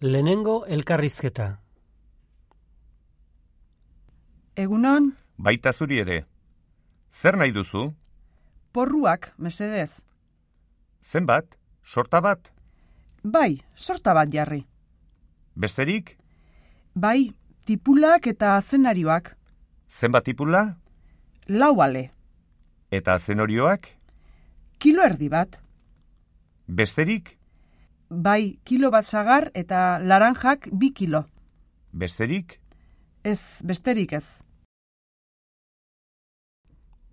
Lehenengo elkarrizketa. Egunon, Baita zuri ere. Zer nahi duzu? porruak, mesedez. Zenbat? Sorta bat? Bai, sorta bat jarri. Besterik? Bai, tipulak eta zenarioak. Zenbat tipula? Lau ale. Eta zenorioak? Kilo erdi bat. Besterik? Bai, kilo bat sagar eta laranjak bi kilo. Besterik? Ez, besterik ez.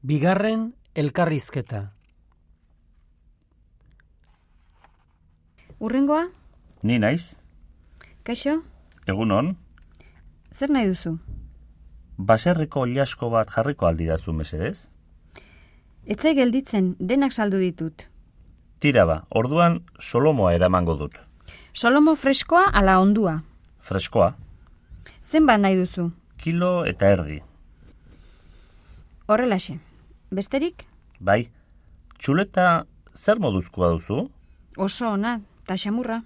Bigarren elkarrizketa. Urrengoa, Ni naiz, kaixo, egunon, zer nahi duzu? baserriko oliasko bat jarriko aldi dazu mesedez? Etzai gelditzen, denak saldu ditut. Tira ba, orduan solomoa eramango dut. Solomo freskoa ala ondua. Freskoa, Zenbat nahi duzu? kilo eta erdi. Horrelaxe. Besterik? Bai, txuleta zer moduzkoa duzu? Oso ona, ta xamurra.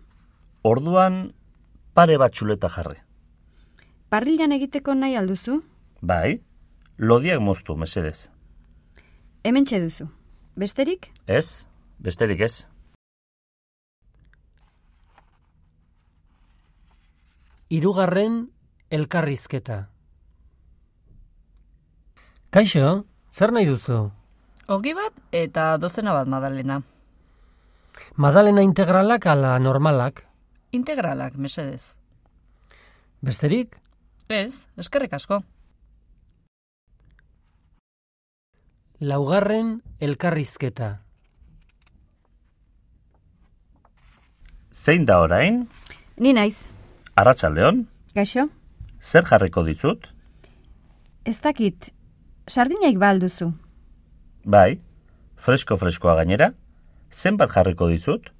Orduan pare bat txuleta jarri. Parrilan egiteko nahi alduzu? Bai, lodiak moztu mesedez. Hemen duzu. Besterik? Ez, besterik ez. Hirugarren elkarrizketa. Kaixo, zer nahi duzu? Ogi bat eta dozena bat madalena. Madalena integralak ala normalak? Integralak, mesedez. Besterik? Ez, eskerrik asko. Laugarren elkarrizketa. Zein da orain? Ni naiz. Arratsaldeon, Kaixo? zer jarriko dizut? Ez dakit, sardinaik ba alduzu. Bai, fresko-freskoa gainera. Zenbat jarriko dizut?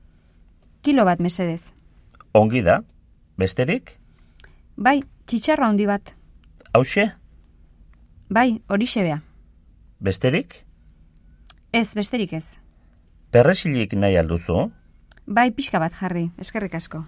Kilo bat mesedez. Ongi da. Besterik? Bai, txitxarra handi bat. Hauxe? Bai, hori xebea. Besterik? Ez, besterik ez. Perresilik nahi alduzu? Bai, pixka bat jarri, eskerrik asko.